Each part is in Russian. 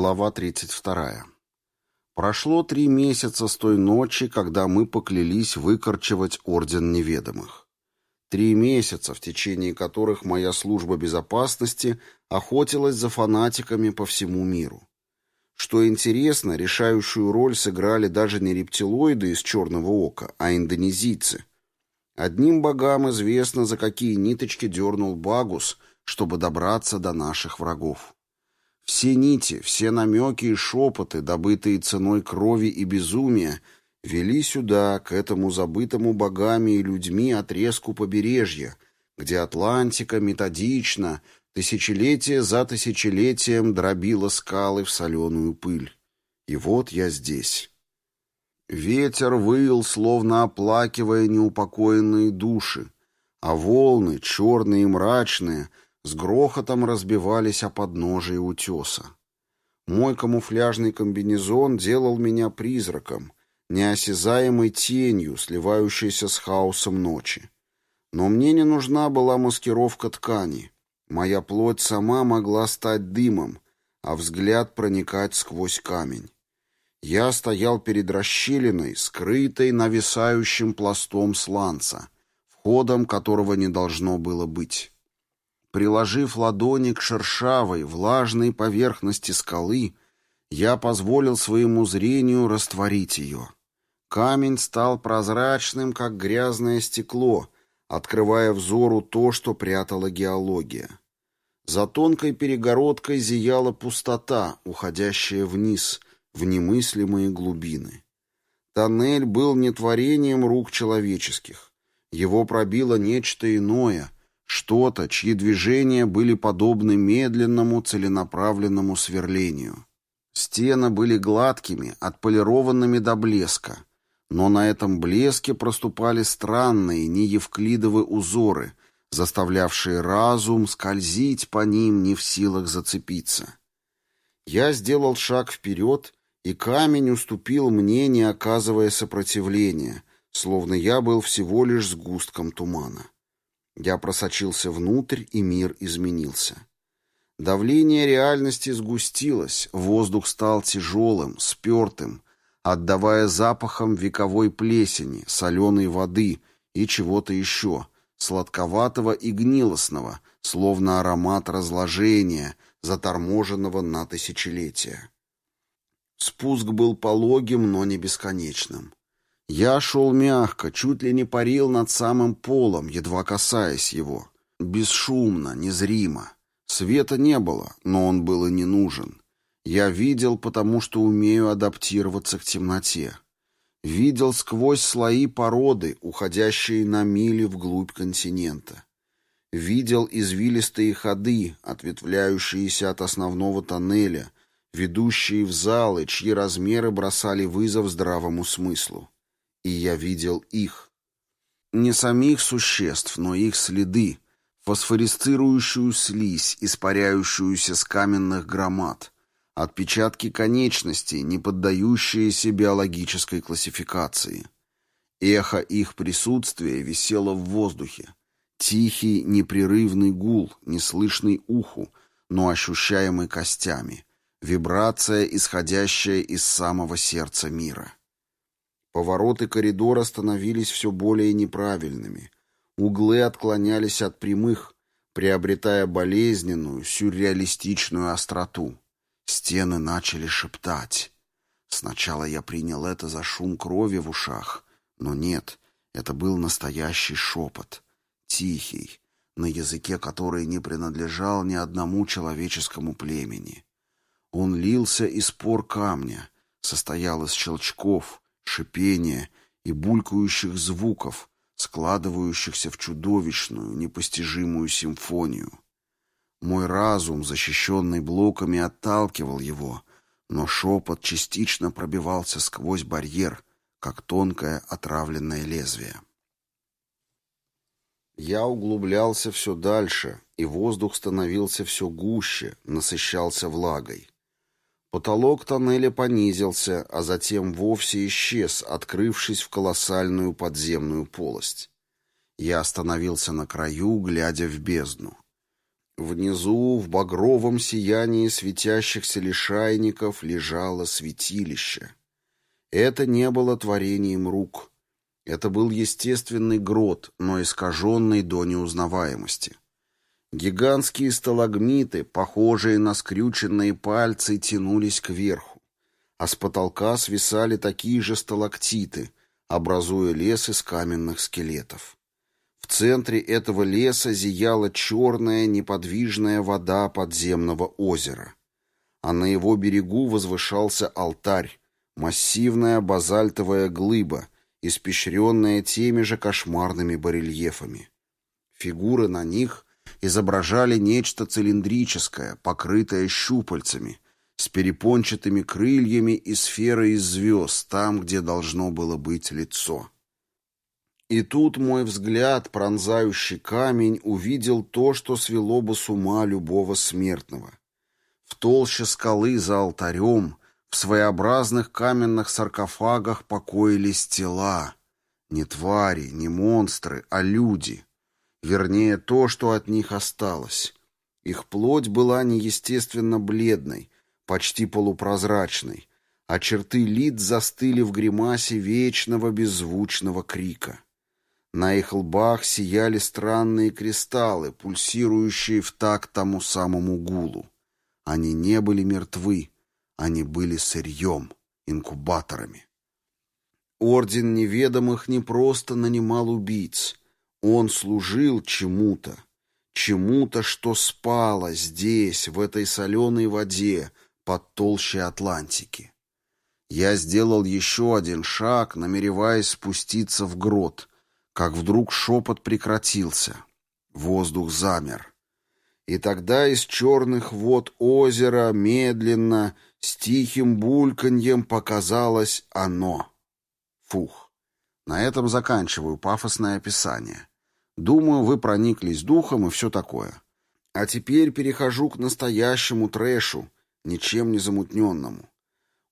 Глава 32. Прошло три месяца с той ночи, когда мы поклялись выкорчевать Орден Неведомых. Три месяца, в течение которых моя служба безопасности охотилась за фанатиками по всему миру. Что интересно, решающую роль сыграли даже не рептилоиды из Черного Ока, а индонезийцы. Одним богам известно, за какие ниточки дернул Багус, чтобы добраться до наших врагов. Все нити, все намеки и шепоты, добытые ценой крови и безумия, вели сюда, к этому забытому богами и людьми отрезку побережья, где Атлантика методично, тысячелетие за тысячелетием дробила скалы в соленую пыль. И вот я здесь. Ветер выл, словно оплакивая неупокоенные души, а волны, черные и мрачные, с грохотом разбивались о подножие утеса. Мой камуфляжный комбинезон делал меня призраком, неосязаемой тенью, сливающейся с хаосом ночи. Но мне не нужна была маскировка ткани. Моя плоть сама могла стать дымом, а взгляд проникать сквозь камень. Я стоял перед расщелиной, скрытой нависающим пластом сланца, входом которого не должно было быть. Приложив ладони к шершавой, влажной поверхности скалы, я позволил своему зрению растворить ее. Камень стал прозрачным, как грязное стекло, открывая взору то, что прятала геология. За тонкой перегородкой зияла пустота, уходящая вниз, в немыслимые глубины. Тоннель был не творением рук человеческих. Его пробило нечто иное — что-то, чьи движения были подобны медленному целенаправленному сверлению. Стены были гладкими, отполированными до блеска, но на этом блеске проступали странные, неевклидовые узоры, заставлявшие разум скользить по ним не в силах зацепиться. Я сделал шаг вперед, и камень уступил мне, не оказывая сопротивления, словно я был всего лишь сгустком тумана. Я просочился внутрь, и мир изменился. Давление реальности сгустилось, воздух стал тяжелым, спертым, отдавая запахом вековой плесени, соленой воды и чего-то еще, сладковатого и гнилостного, словно аромат разложения, заторможенного на тысячелетия. Спуск был пологим, но не бесконечным. Я шел мягко, чуть ли не парил над самым полом, едва касаясь его. Бесшумно, незримо. Света не было, но он был и не нужен. Я видел, потому что умею адаптироваться к темноте. Видел сквозь слои породы, уходящие на мили вглубь континента. Видел извилистые ходы, ответвляющиеся от основного тоннеля, ведущие в залы, чьи размеры бросали вызов здравому смыслу и я видел их. Не самих существ, но их следы, фосфорисцирующую слизь, испаряющуюся с каменных громад, отпечатки конечностей, не поддающиеся биологической классификации. Эхо их присутствия висело в воздухе. Тихий, непрерывный гул, неслышный уху, но ощущаемый костями. Вибрация, исходящая из самого сердца мира. Повороты коридора становились все более неправильными. Углы отклонялись от прямых, приобретая болезненную, сюрреалистичную остроту. Стены начали шептать. Сначала я принял это за шум крови в ушах, но нет, это был настоящий шепот, тихий, на языке который не принадлежал ни одному человеческому племени. Он лился из пор камня, состоял из щелчков, шипения и булькающих звуков, складывающихся в чудовищную, непостижимую симфонию. Мой разум, защищенный блоками, отталкивал его, но шепот частично пробивался сквозь барьер, как тонкое отравленное лезвие. Я углублялся все дальше, и воздух становился все гуще, насыщался влагой. Потолок тоннеля понизился, а затем вовсе исчез, открывшись в колоссальную подземную полость. Я остановился на краю, глядя в бездну. Внизу, в багровом сиянии светящихся лишайников, лежало святилище. Это не было творением рук. Это был естественный грот, но искаженный до неузнаваемости. Гигантские сталагмиты, похожие на скрюченные пальцы, тянулись кверху, а с потолка свисали такие же сталактиты, образуя лес из каменных скелетов. В центре этого леса зияла черная неподвижная вода подземного озера, а на его берегу возвышался алтарь, массивная базальтовая глыба, испещренная теми же кошмарными барельефами. Фигуры на них изображали нечто цилиндрическое, покрытое щупальцами, с перепончатыми крыльями и сферой из звезд там, где должно было быть лицо. И тут мой взгляд, пронзающий камень, увидел то, что свело бы с ума любого смертного. В толще скалы за алтарем, в своеобразных каменных саркофагах покоились тела. Не твари, не монстры, а люди. Вернее, то, что от них осталось. Их плоть была неестественно бледной, почти полупрозрачной, а черты лиц застыли в гримасе вечного беззвучного крика. На их лбах сияли странные кристаллы, пульсирующие в такт тому самому гулу. Они не были мертвы, они были сырьем, инкубаторами. Орден неведомых не просто нанимал убийц. Он служил чему-то. Чему-то, что спало здесь, в этой соленой воде, под толщей Атлантики. Я сделал еще один шаг, намереваясь спуститься в грот, как вдруг шепот прекратился. Воздух замер. И тогда из черных вод озера медленно, с тихим бульканьем показалось оно. Фух. На этом заканчиваю пафосное описание. Думаю, вы прониклись духом и все такое. А теперь перехожу к настоящему трэшу, ничем не замутненному.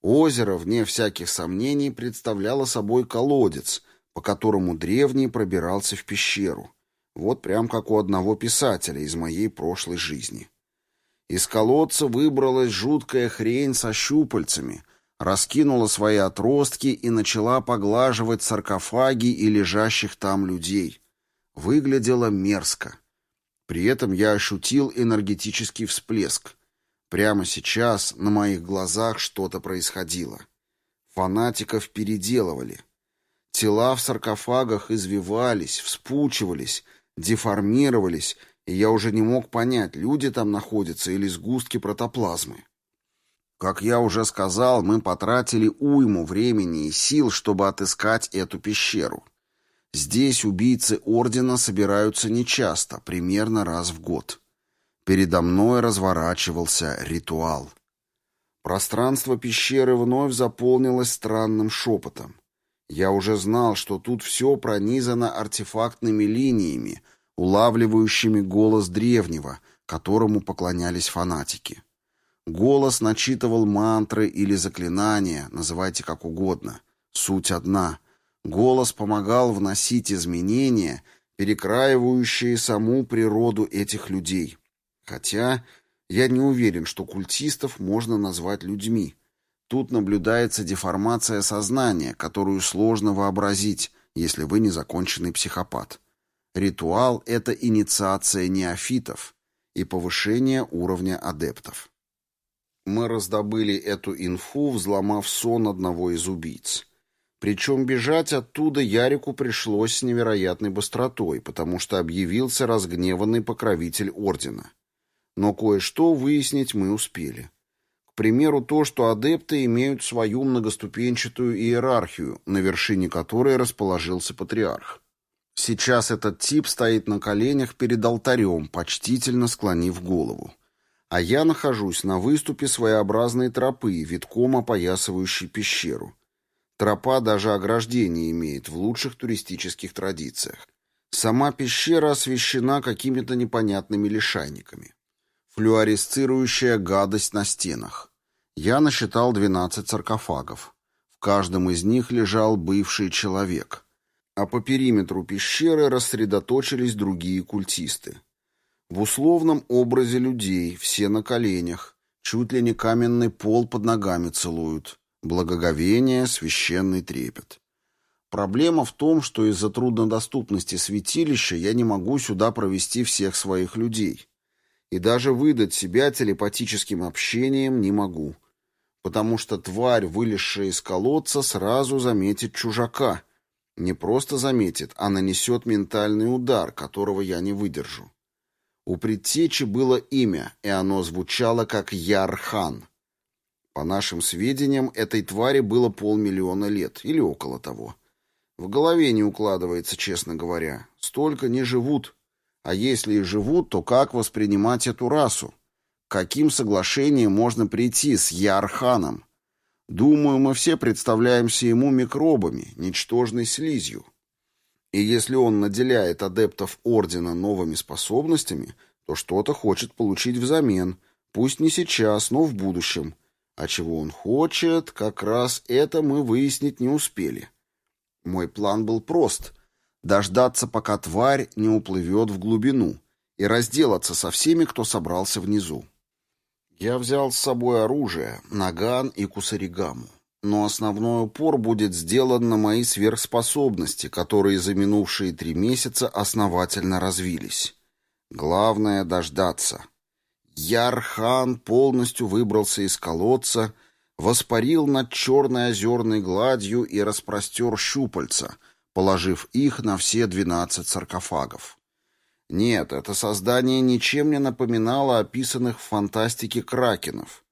Озеро, вне всяких сомнений, представляло собой колодец, по которому древний пробирался в пещеру. Вот прям как у одного писателя из моей прошлой жизни. Из колодца выбралась жуткая хрень со щупальцами, раскинула свои отростки и начала поглаживать саркофаги и лежащих там людей. Выглядело мерзко. При этом я ощутил энергетический всплеск. Прямо сейчас на моих глазах что-то происходило. Фанатиков переделывали. Тела в саркофагах извивались, вспучивались, деформировались, и я уже не мог понять, люди там находятся или сгустки протоплазмы. Как я уже сказал, мы потратили уйму времени и сил, чтобы отыскать эту пещеру. Здесь убийцы Ордена собираются нечасто, примерно раз в год. Передо мной разворачивался ритуал. Пространство пещеры вновь заполнилось странным шепотом. Я уже знал, что тут все пронизано артефактными линиями, улавливающими голос древнего, которому поклонялись фанатики. Голос начитывал мантры или заклинания, называйте как угодно. Суть одна. Голос помогал вносить изменения, перекраивающие саму природу этих людей. Хотя я не уверен, что культистов можно назвать людьми. Тут наблюдается деформация сознания, которую сложно вообразить, если вы не законченный психопат. Ритуал — это инициация неофитов и повышение уровня адептов. Мы раздобыли эту инфу, взломав сон одного из убийц. Причем бежать оттуда Ярику пришлось с невероятной быстротой, потому что объявился разгневанный покровитель Ордена. Но кое-что выяснить мы успели примеру, то, что адепты имеют свою многоступенчатую иерархию, на вершине которой расположился патриарх. Сейчас этот тип стоит на коленях перед алтарем, почтительно склонив голову. А я нахожусь на выступе своеобразной тропы, витком опоясывающей пещеру. Тропа даже ограждение имеет в лучших туристических традициях. Сама пещера освещена какими-то непонятными лишайниками. Флюоресцирующая гадость на стенах. Я насчитал 12 саркофагов. В каждом из них лежал бывший человек. А по периметру пещеры рассредоточились другие культисты. В условном образе людей, все на коленях, чуть ли не каменный пол под ногами целуют. Благоговение, священный трепет. Проблема в том, что из-за труднодоступности святилища я не могу сюда провести всех своих людей. И даже выдать себя телепатическим общением не могу. Потому что тварь, вылезшая из колодца, сразу заметит чужака. Не просто заметит, а нанесет ментальный удар, которого я не выдержу. У предтечи было имя, и оно звучало как Ярхан. По нашим сведениям, этой твари было полмиллиона лет, или около того. В голове не укладывается, честно говоря. Столько не живут. А если и живут, то как воспринимать эту расу? Каким соглашениям можно прийти с Ярханом? Думаю, мы все представляемся ему микробами, ничтожной слизью. И если он наделяет адептов Ордена новыми способностями, то что-то хочет получить взамен, пусть не сейчас, но в будущем. А чего он хочет, как раз это мы выяснить не успели. Мой план был прост — дождаться, пока тварь не уплывет в глубину, и разделаться со всеми, кто собрался внизу. Я взял с собой оружие, наган и кусаригаму. Но основной упор будет сделан на мои сверхспособности, которые за минувшие три месяца основательно развились. Главное — дождаться. Ярхан полностью выбрался из колодца — воспарил над черной озерной гладью и распростер щупальца, положив их на все двенадцать саркофагов. Нет, это создание ничем не напоминало описанных в фантастике кракенов.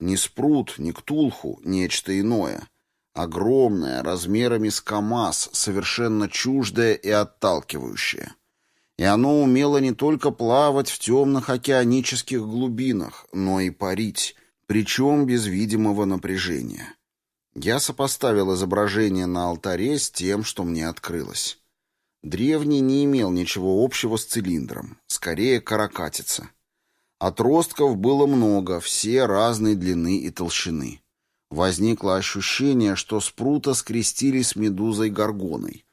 Ни спрут, ни ктулху, нечто иное. Огромное, размерами с КамАЗ, совершенно чуждое и отталкивающее. И оно умело не только плавать в темных океанических глубинах, но и парить, причем без видимого напряжения. Я сопоставил изображение на алтаре с тем, что мне открылось. Древний не имел ничего общего с цилиндром, скорее каракатица. Отростков было много, все разной длины и толщины. Возникло ощущение, что спрута скрестили с медузой горгоной.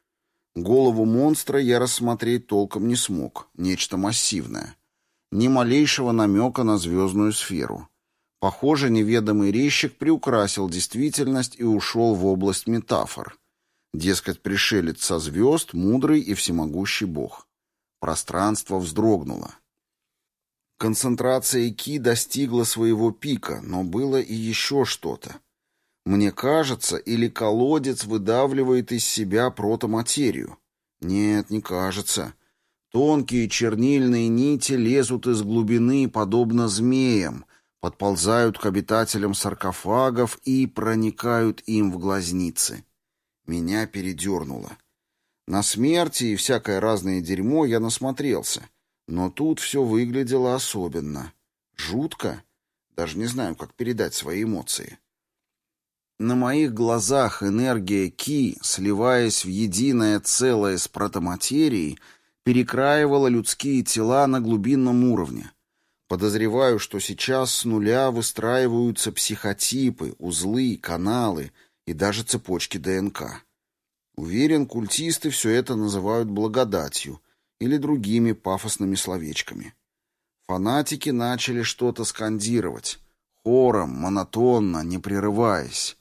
Голову монстра я рассмотреть толком не смог, нечто массивное. Ни малейшего намека на звездную сферу. Похоже, неведомый резчик приукрасил действительность и ушел в область метафор. Дескать, пришелец со звезд, мудрый и всемогущий бог. Пространство вздрогнуло. Концентрация Ки достигла своего пика, но было и еще что-то. Мне кажется, или колодец выдавливает из себя протоматерию. Нет, не кажется. Тонкие чернильные нити лезут из глубины, подобно змеям, подползают к обитателям саркофагов и проникают им в глазницы. Меня передернуло. На смерти и всякое разное дерьмо я насмотрелся, но тут все выглядело особенно. Жутко. Даже не знаю, как передать свои эмоции. На моих глазах энергия Ки, сливаясь в единое целое с протоматерией, перекраивала людские тела на глубинном уровне — Подозреваю, что сейчас с нуля выстраиваются психотипы, узлы, каналы и даже цепочки ДНК. Уверен, культисты все это называют благодатью или другими пафосными словечками. Фанатики начали что-то скандировать, хором, монотонно, не прерываясь.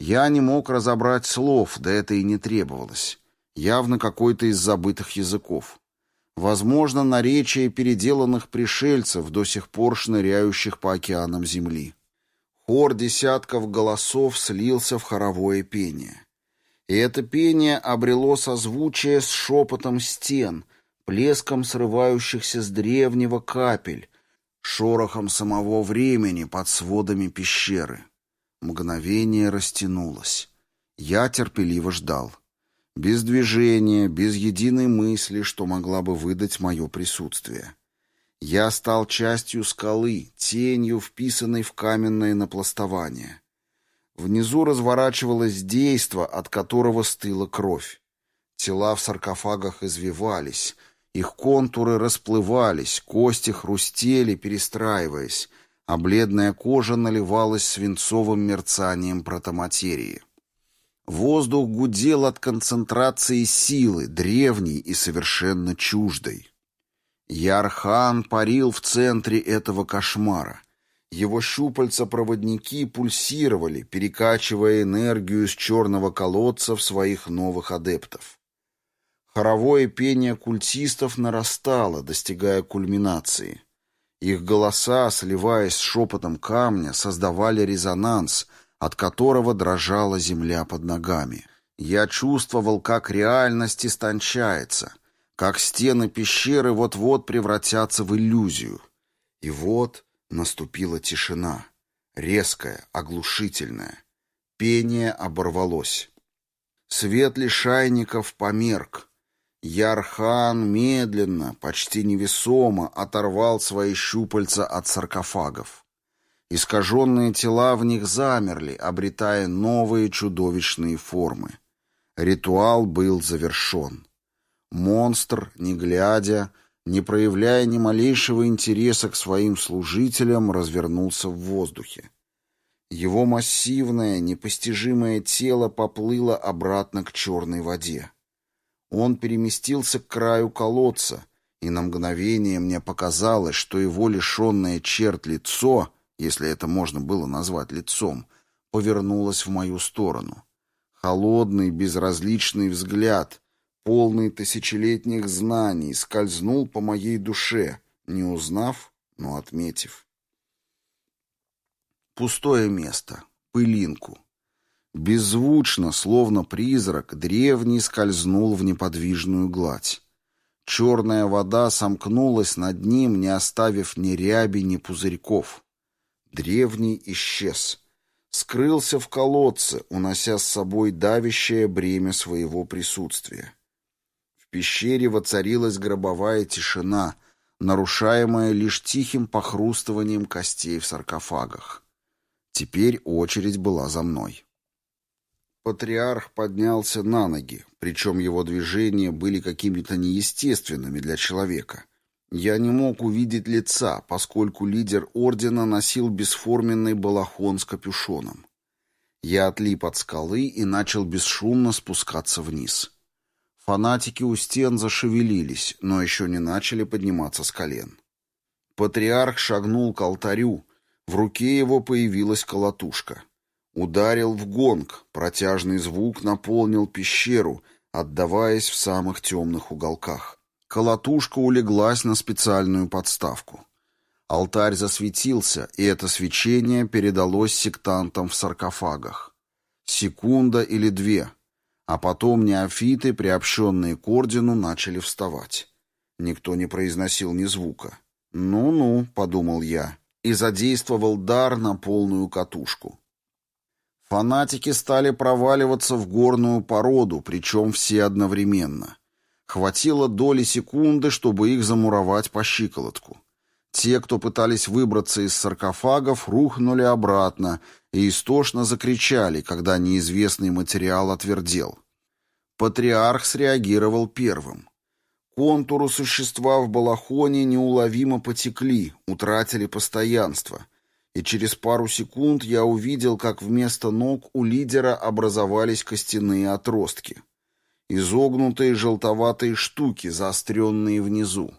Я не мог разобрать слов, да это и не требовалось. Явно какой-то из забытых языков. Возможно, наречие переделанных пришельцев, до сих пор шныряющих по океанам Земли. Хор десятков голосов слился в хоровое пение. И это пение обрело созвучие с шепотом стен, плеском срывающихся с древнего капель, шорохом самого времени под сводами пещеры. Мгновение растянулось. Я терпеливо ждал. Без движения, без единой мысли, что могла бы выдать мое присутствие. Я стал частью скалы, тенью, вписанной в каменное напластование. Внизу разворачивалось действо, от которого стыла кровь. Тела в саркофагах извивались, их контуры расплывались, кости хрустели, перестраиваясь, а бледная кожа наливалась свинцовым мерцанием протоматерии. Воздух гудел от концентрации силы, древней и совершенно чуждой. Ярхан парил в центре этого кошмара. Его щупальца-проводники пульсировали, перекачивая энергию из черного колодца в своих новых адептов. Хоровое пение культистов нарастало, достигая кульминации. Их голоса, сливаясь с шепотом камня, создавали резонанс, от которого дрожала земля под ногами. Я чувствовал, как реальность истончается, как стены пещеры вот-вот превратятся в иллюзию. И вот Наступила тишина. Резкая, оглушительная. Пение оборвалось. Свет лишайников померк. Ярхан медленно, почти невесомо оторвал свои щупальца от саркофагов. Искаженные тела в них замерли, обретая новые чудовищные формы. Ритуал был завершен. Монстр, не глядя, не проявляя ни малейшего интереса к своим служителям, развернулся в воздухе. Его массивное, непостижимое тело поплыло обратно к черной воде. Он переместился к краю колодца, и на мгновение мне показалось, что его лишенное черт лицо, если это можно было назвать лицом, повернулось в мою сторону. Холодный, безразличный взгляд, полный тысячелетних знаний, скользнул по моей душе, не узнав, но отметив. Пустое место, пылинку. Беззвучно, словно призрак, древний скользнул в неподвижную гладь. Черная вода сомкнулась над ним, не оставив ни ряби, ни пузырьков. Древний исчез. Скрылся в колодце, унося с собой давящее бремя своего присутствия. В пещере воцарилась гробовая тишина, нарушаемая лишь тихим похрустыванием костей в саркофагах. Теперь очередь была за мной. Патриарх поднялся на ноги, причем его движения были какими-то неестественными для человека. Я не мог увидеть лица, поскольку лидер ордена носил бесформенный балахон с капюшоном. Я отлип от скалы и начал бесшумно спускаться вниз. Фанатики у стен зашевелились, но еще не начали подниматься с колен. Патриарх шагнул к алтарю. В руке его появилась колотушка. Ударил в гонг, протяжный звук наполнил пещеру, отдаваясь в самых темных уголках. Колотушка улеглась на специальную подставку. Алтарь засветился, и это свечение передалось сектантам в саркофагах. Секунда или две — а потом неофиты, приобщенные к ордену, начали вставать. Никто не произносил ни звука. «Ну-ну», — подумал я, и задействовал дар на полную катушку. Фанатики стали проваливаться в горную породу, причем все одновременно. Хватило доли секунды, чтобы их замуровать по щиколотку. Те, кто пытались выбраться из саркофагов, рухнули обратно и истошно закричали, когда неизвестный материал отвердел. Патриарх среагировал первым. Контуры существа в балахоне неуловимо потекли, утратили постоянство, и через пару секунд я увидел, как вместо ног у лидера образовались костяные отростки. Изогнутые желтоватые штуки, заостренные внизу.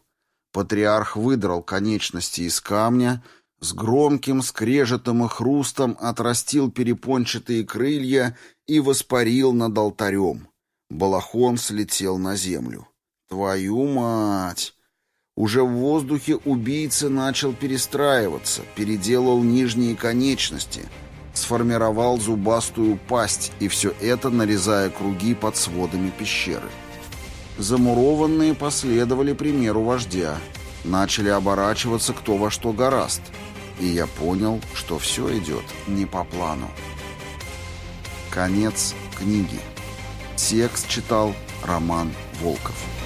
Патриарх выдрал конечности из камня, с громким скрежетом и хрустом отрастил перепончатые крылья и воспарил над алтарем. Балахон слетел на землю. «Твою мать!» Уже в воздухе убийца начал перестраиваться, переделал нижние конечности, сформировал зубастую пасть, и все это нарезая круги под сводами пещеры. Замурованные последовали примеру вождя. Начали оборачиваться кто во что гораст. И я понял, что все идет не по плану. Конец книги. Текст читал Роман Волков.